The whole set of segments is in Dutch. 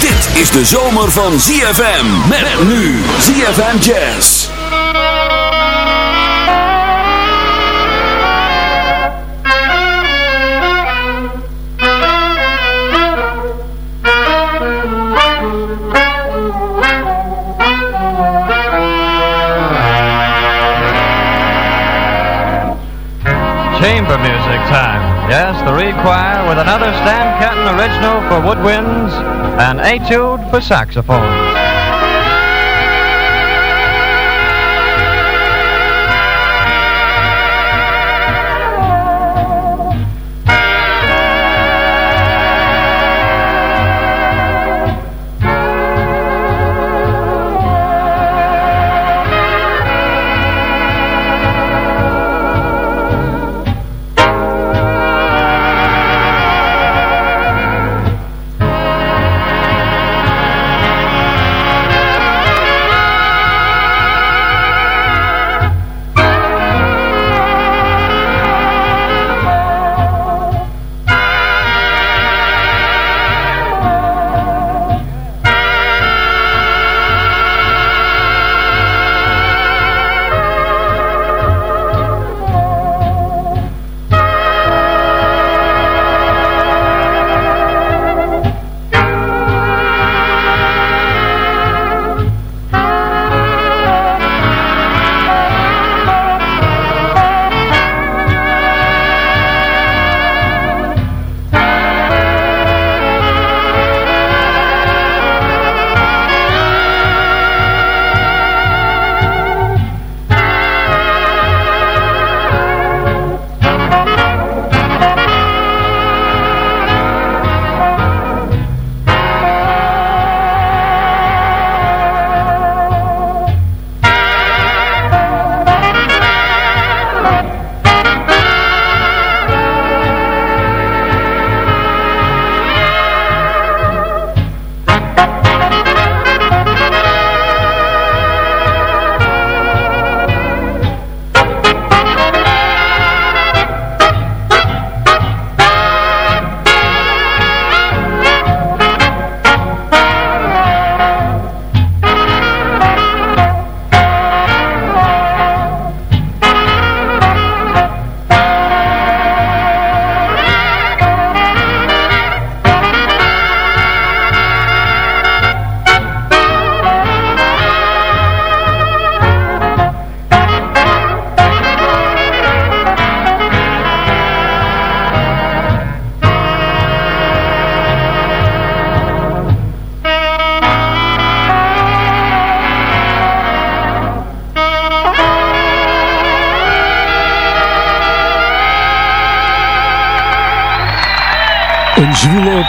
Dit is de zomer van ZFM. Met nu ZFM Jazz. Chamber music time. Yes, the Reed Choir with another Stan Kenton original for woodwinds, an etude for saxophones.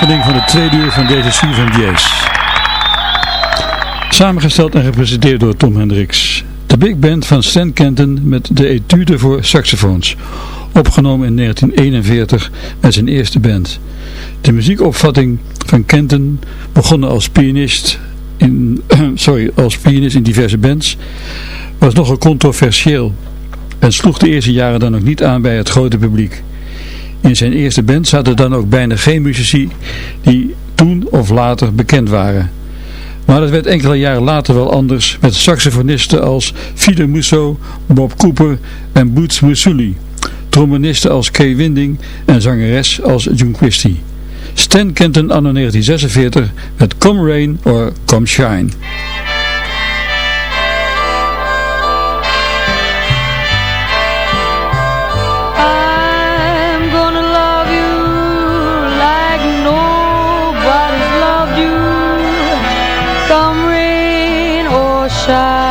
opening van de tweede uur van deze Stephen Jazz. Samengesteld en gepresenteerd door Tom Hendricks. De big band van Stan Kenton met de etude voor saxofoons. Opgenomen in 1941 met zijn eerste band. De muziekopvatting van Kenton begonnen als pianist in, sorry, als pianist in diverse bands was nogal controversieel en sloeg de eerste jaren dan ook niet aan bij het grote publiek. In zijn eerste band zaten dan ook bijna geen muzici die toen of later bekend waren. Maar dat werd enkele jaren later wel anders met saxofonisten als Fide Musso, Bob Cooper en Boots Musuli, trombonisten als Kay Winding en zangeres als June Christie. Stan Kenton anno 1946 met Come Rain or Come Shine. shine.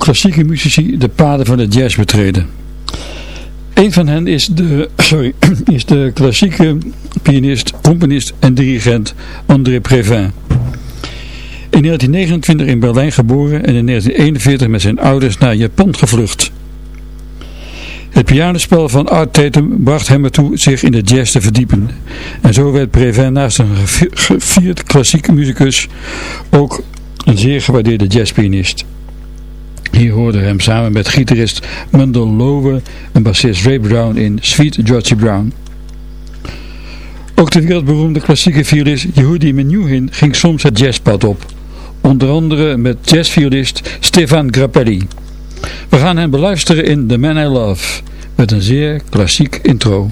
Klassieke muzici de paden van de jazz betreden. Een van hen is de, sorry, is de klassieke pianist, componist en dirigent André Previn. In 1929 in Berlijn geboren en in 1941 met zijn ouders naar Japan gevlucht. Het pianospel van Art Tatum bracht hem ertoe zich in de jazz te verdiepen. En zo werd Previn naast een gevierd klassieke muzikus ook een zeer gewaardeerde jazzpianist. Hier hoorde hem samen met gitarist Mundell Lowe en bassist Ray Brown in Sweet Georgie Brown. Ook de wereldberoemde klassieke violist Yehudi Menuhin ging soms het jazzpad op. Onder andere met jazzviolist Stefan Grappelli. We gaan hem beluisteren in The Man I Love met een zeer klassiek intro.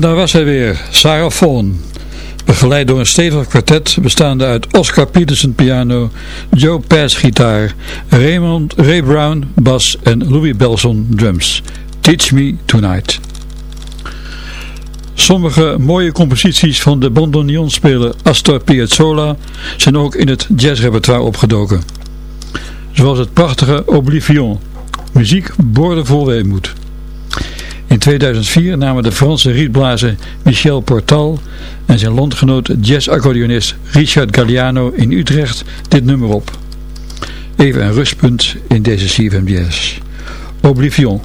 Daar was hij weer, Sarah Vaughan. Begeleid door een stevig kwartet bestaande uit Oscar Peterson piano, Joe Pass gitaar, Raymond Ray Brown bas en Louis Belson drums. Teach Me Tonight. Sommige mooie composities van de bandoneonspeler Astor Piazzolla zijn ook in het jazzrepertoire opgedoken. Zoals het prachtige Oblivion, muziek boordevol weemoed. In 2004 namen de Franse rietblazer Michel Portal en zijn landgenoot jazzaccordeonist Richard Galliano in Utrecht dit nummer op. Even een rustpunt in deze CFM Jazz. Oblivion.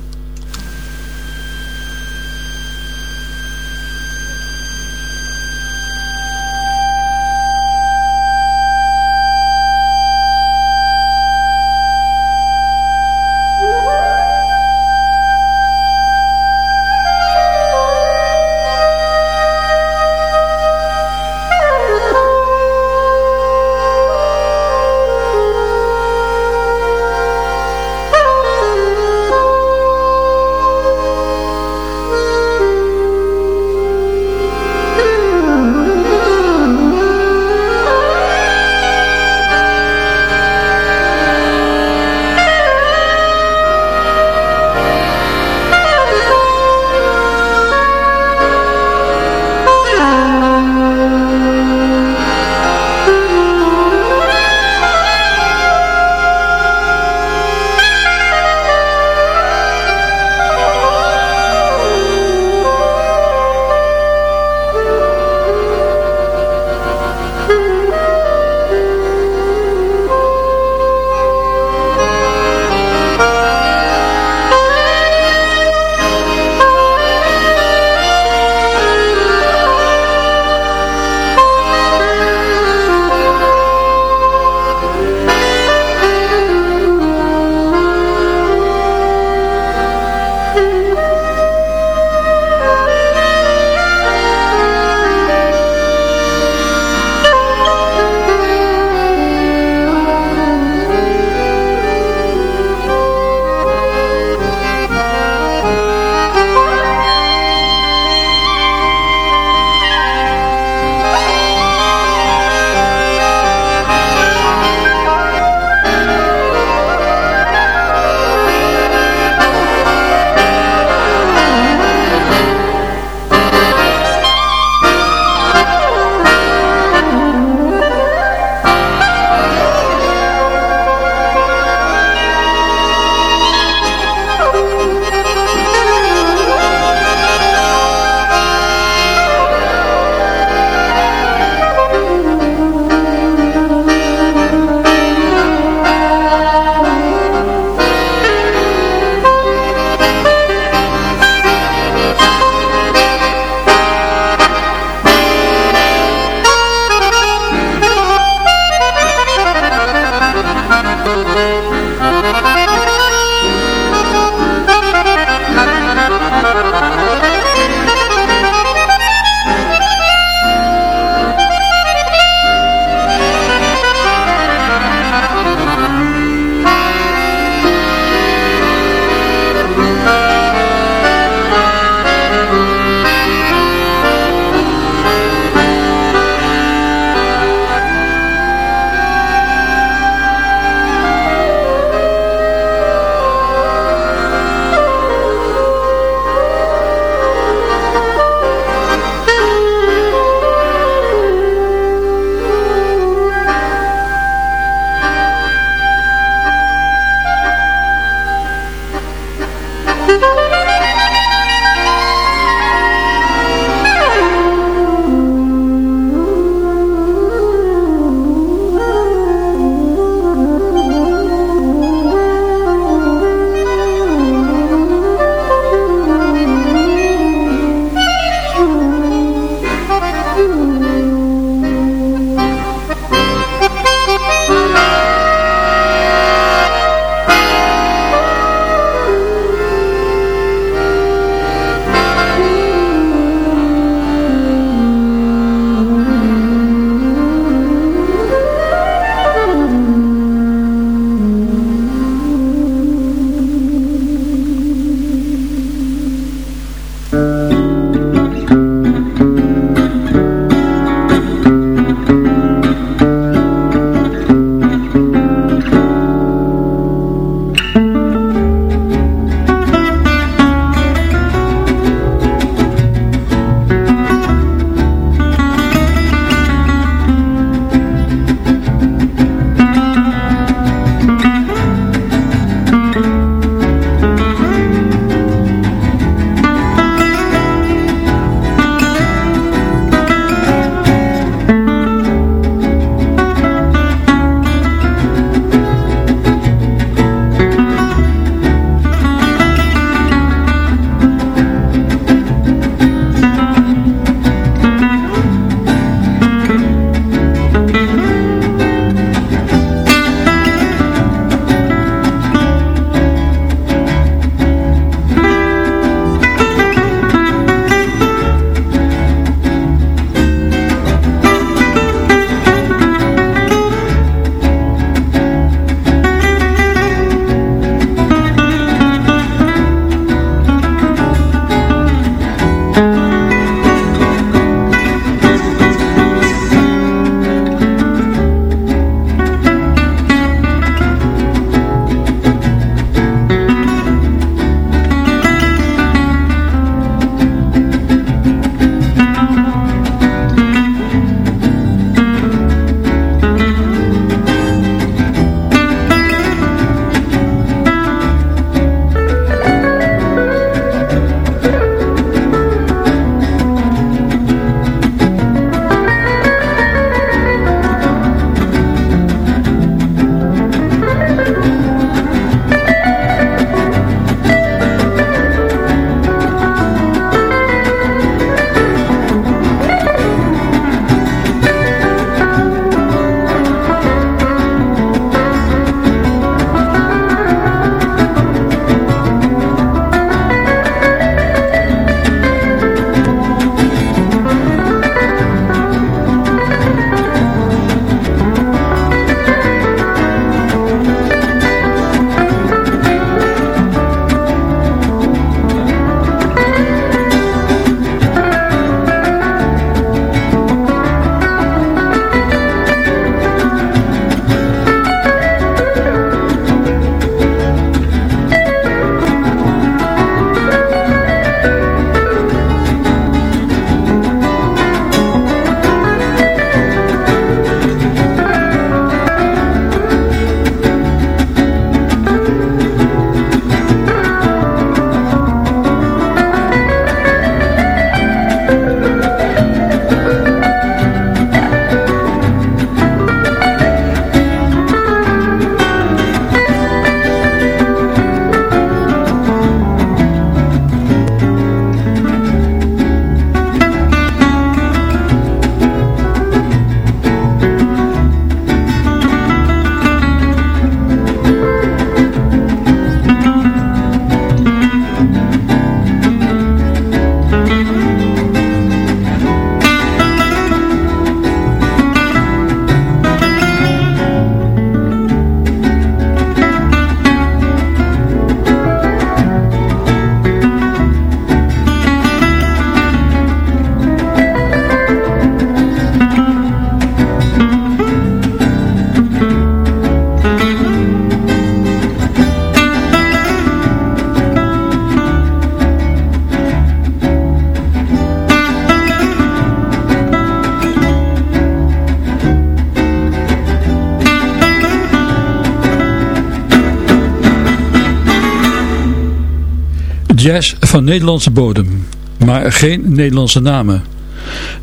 Jazz van Nederlandse bodem, maar geen Nederlandse namen.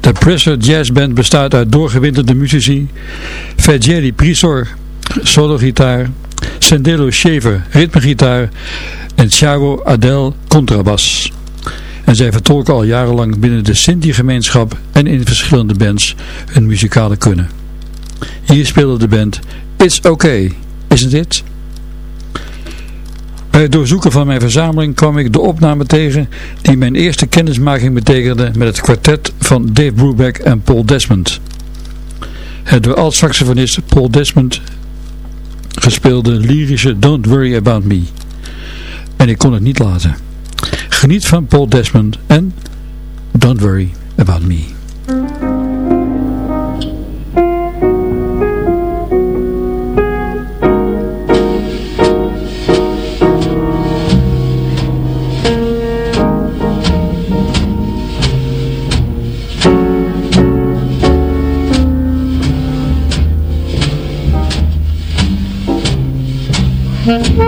De Presser Jazz Band bestaat uit doorgewinterde muzici, Fergeri Prisor, sologitaar, Sendelo Shaver, ritmegitaar en Thiago Adel, contrabas. En zij vertolken al jarenlang binnen de Sinti-gemeenschap en in verschillende bands hun muzikale kunnen. Hier speelde de band It's Okay, Isn't It? Bij het doorzoeken van mijn verzameling kwam ik de opname tegen die mijn eerste kennismaking betekende met het kwartet van Dave Brubeck en Paul Desmond. Het door alt-saxofonist Paul Desmond gespeelde lyrische Don't Worry About Me. En ik kon het niet laten. Geniet van Paul Desmond en Don't Worry About Me. Mm-hmm.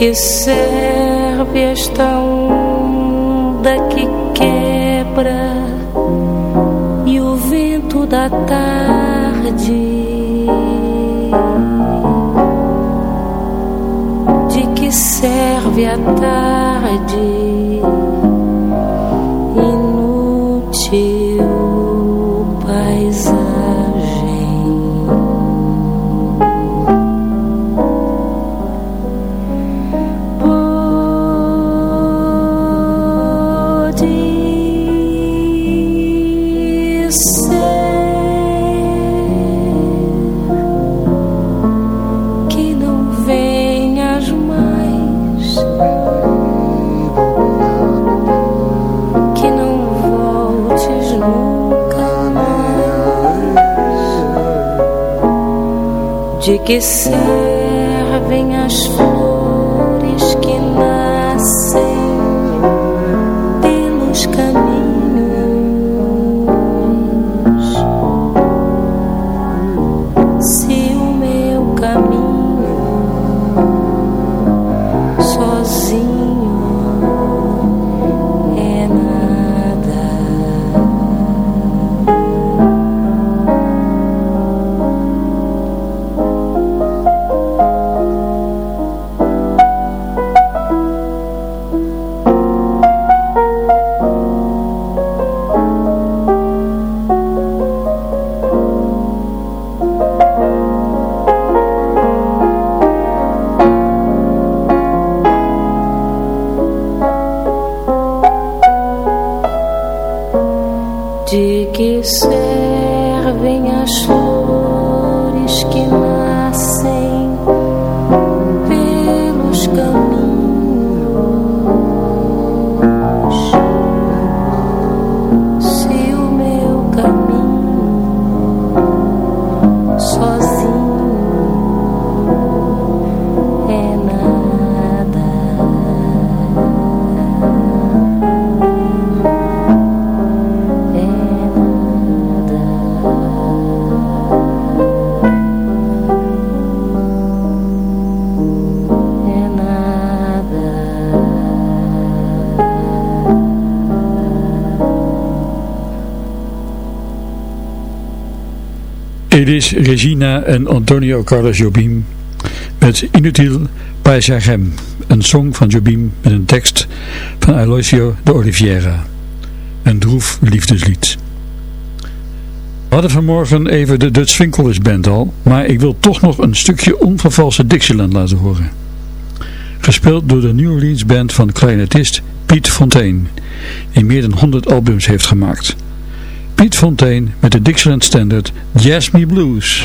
Que serve esta onda que quebra e o vento da tarde? De que serve a tarde? Que servem as flores Elis Regina en Antonio Carlos Jobim met Inutil Paisagem, een song van Jobim met een tekst van Aloysio de Oliveira. Een droef liefdeslied. We hadden vanmorgen even de Dutch Winkelers Band al, maar ik wil toch nog een stukje onvervalse Dixieland laten horen. Gespeeld door de New Orleans band van clarinetist Piet Fontaine, die meer dan 100 albums heeft gemaakt. Piet Fontaine met de Dixieland Standard Me Blues.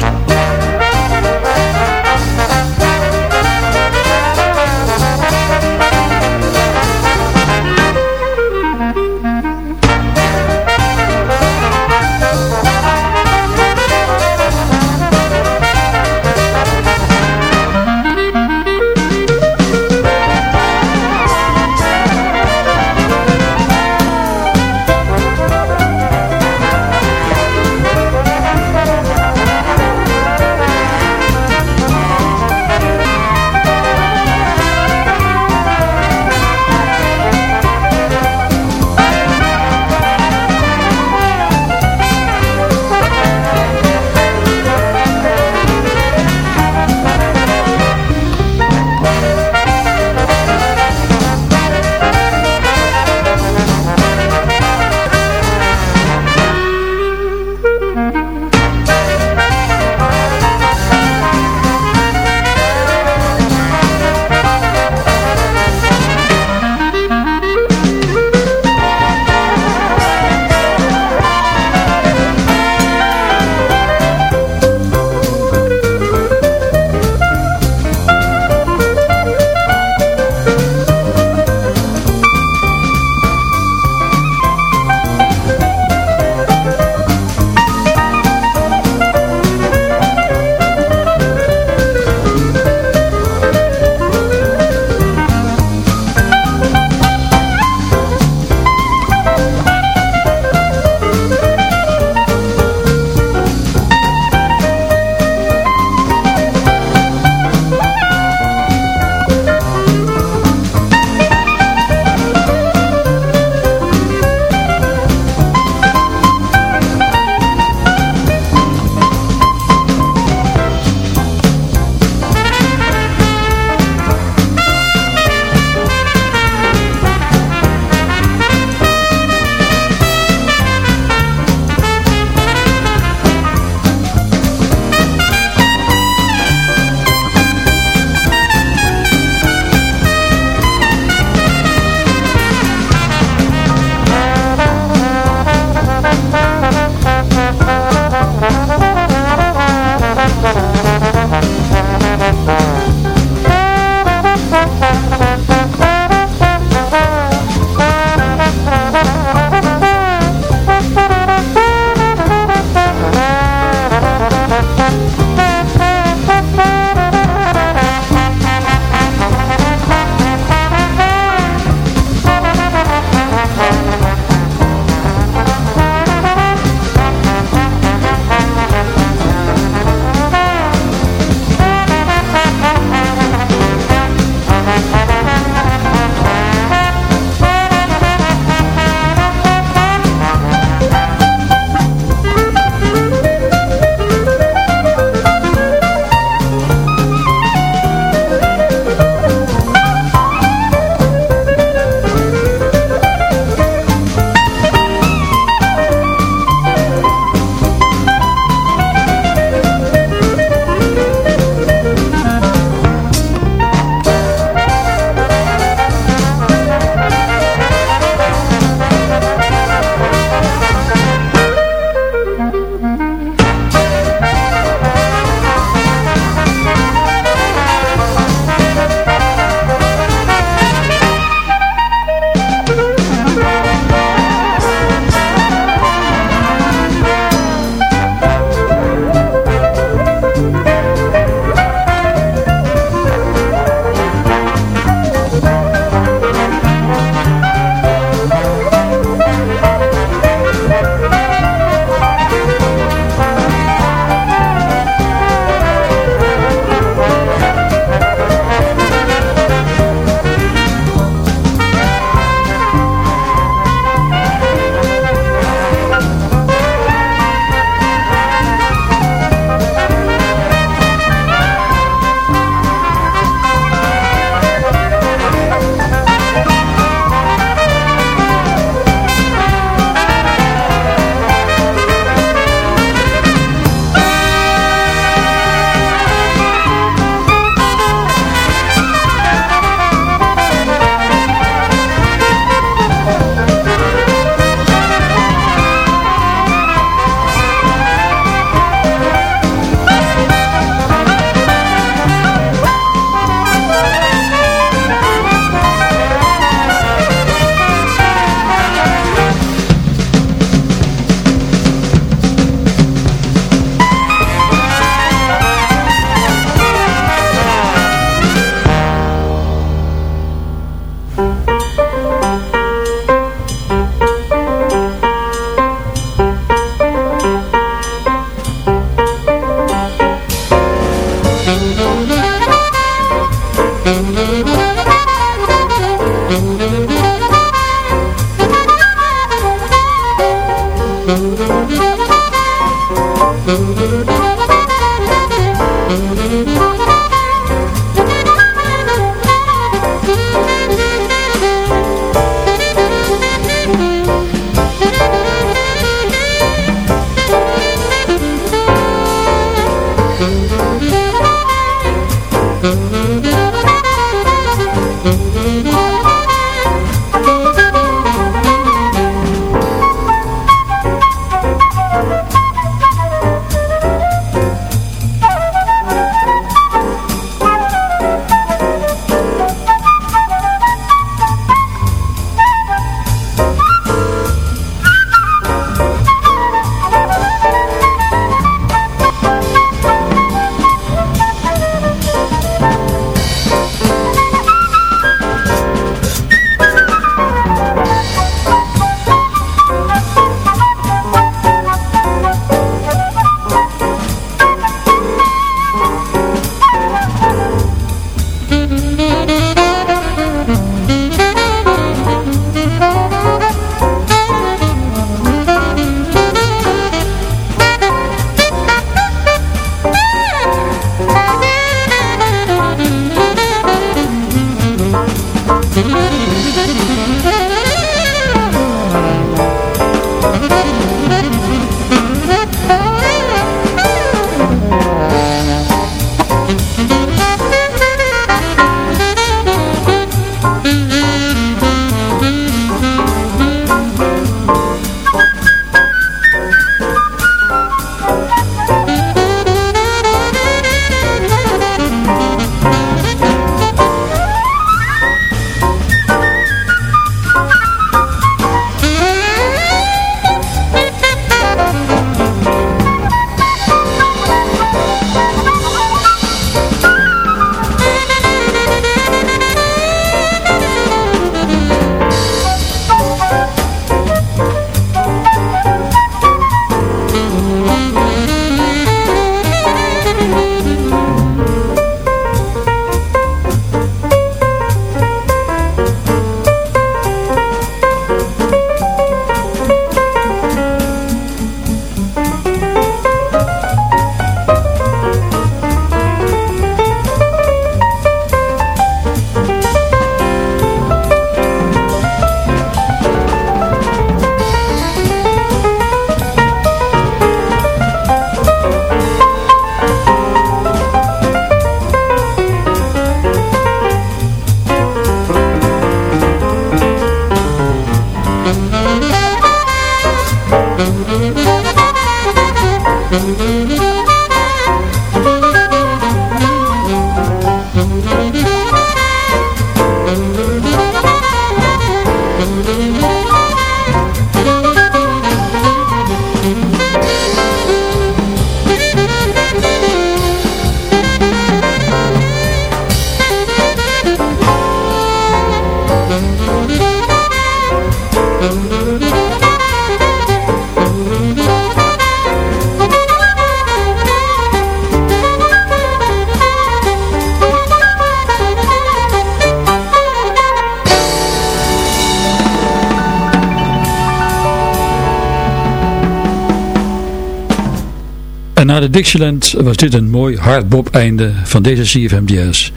De Dixieland was dit een mooi hardbop einde van deze CFM Jazz.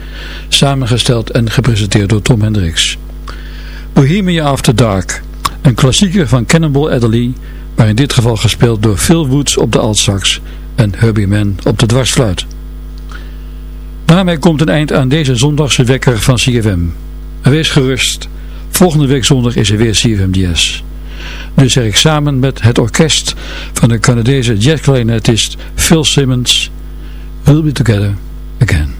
Samengesteld en gepresenteerd door Tom Hendricks. Bohemia After Dark. Een klassieker van Cannonball Adderley, maar in dit geval gespeeld door Phil Woods op de altsax en Herbie Mann op de dwarsfluit. Daarmee komt een eind aan deze zondagse wekker van CFM. Wees gerust, volgende week zondag is er weer CFM Jazz. Nu zeg ik samen met het orkest van de Canadese jazzclarinetist Phil Simmons, We'll be together again.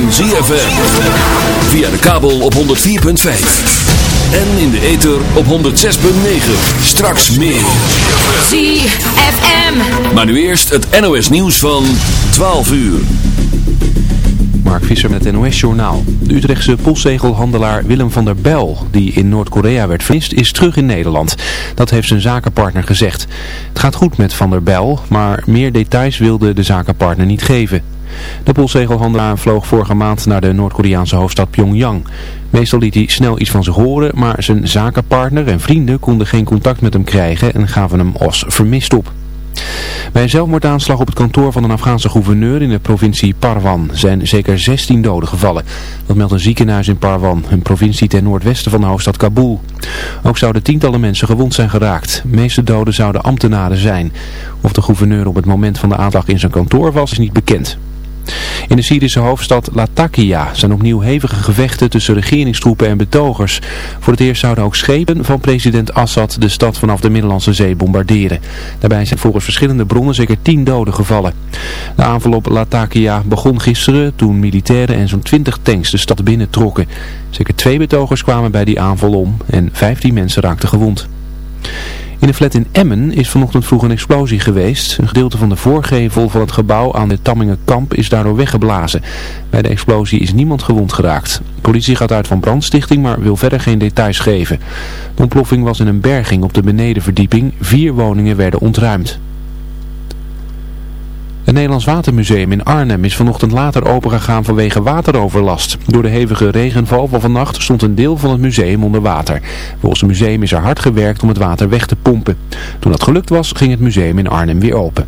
Van ZFM. Via de kabel op 104.5. En in de ether op 106.9. Straks meer. ZFM. Maar nu eerst het NOS nieuws van 12 uur. Mark Visser met het NOS-journaal. De Utrechtse postzegelhandelaar Willem van der Bel, die in Noord-Korea werd vermist, is terug in Nederland. Dat heeft zijn zakenpartner gezegd. Het gaat goed met van der Bel, maar meer details wilde de zakenpartner niet geven. De postzegelhandelaar vloog vorige maand naar de Noord-Koreaanse hoofdstad Pyongyang. Meestal liet hij snel iets van zich horen, maar zijn zakenpartner en vrienden konden geen contact met hem krijgen en gaven hem als vermist op. Bij een zelfmoordaanslag op het kantoor van een Afghaanse gouverneur in de provincie Parwan zijn zeker 16 doden gevallen. Dat meldt een ziekenhuis in Parwan, een provincie ten noordwesten van de hoofdstad Kabul. Ook zouden tientallen mensen gewond zijn geraakt. De meeste doden zouden ambtenaren zijn. Of de gouverneur op het moment van de aanslag in zijn kantoor was, is niet bekend. In de Syrische hoofdstad Latakia zijn opnieuw hevige gevechten tussen regeringstroepen en betogers. Voor het eerst zouden ook schepen van president Assad de stad vanaf de Middellandse Zee bombarderen. Daarbij zijn volgens verschillende bronnen zeker tien doden gevallen. De aanval op Latakia begon gisteren toen militairen en zo'n 20 tanks de stad binnentrokken. Zeker twee betogers kwamen bij die aanval om en 15 mensen raakten gewond. In een flat in Emmen is vanochtend vroeg een explosie geweest. Een gedeelte van de voorgevel van het gebouw aan de Tammingenkamp is daardoor weggeblazen. Bij de explosie is niemand gewond geraakt. De politie gaat uit van brandstichting, maar wil verder geen details geven. De ontploffing was in een berging op de benedenverdieping. Vier woningen werden ontruimd. Het Nederlands Watermuseum in Arnhem is vanochtend later opengegaan vanwege wateroverlast. Door de hevige regenval van vannacht stond een deel van het museum onder water. Volgens het museum is er hard gewerkt om het water weg te pompen. Toen dat gelukt was, ging het museum in Arnhem weer open.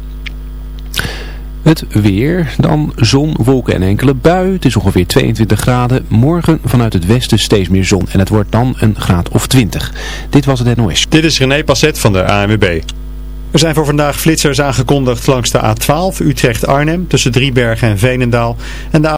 Het weer, dan zon, wolken en enkele bui. Het is ongeveer 22 graden. Morgen vanuit het westen steeds meer zon. En het wordt dan een graad of 20. Dit was het NOS. Dit is René Passet van de ANWB. Er zijn voor vandaag flitsers aangekondigd langs de A12 Utrecht-Arnhem tussen Driebergen en Veenendaal. En de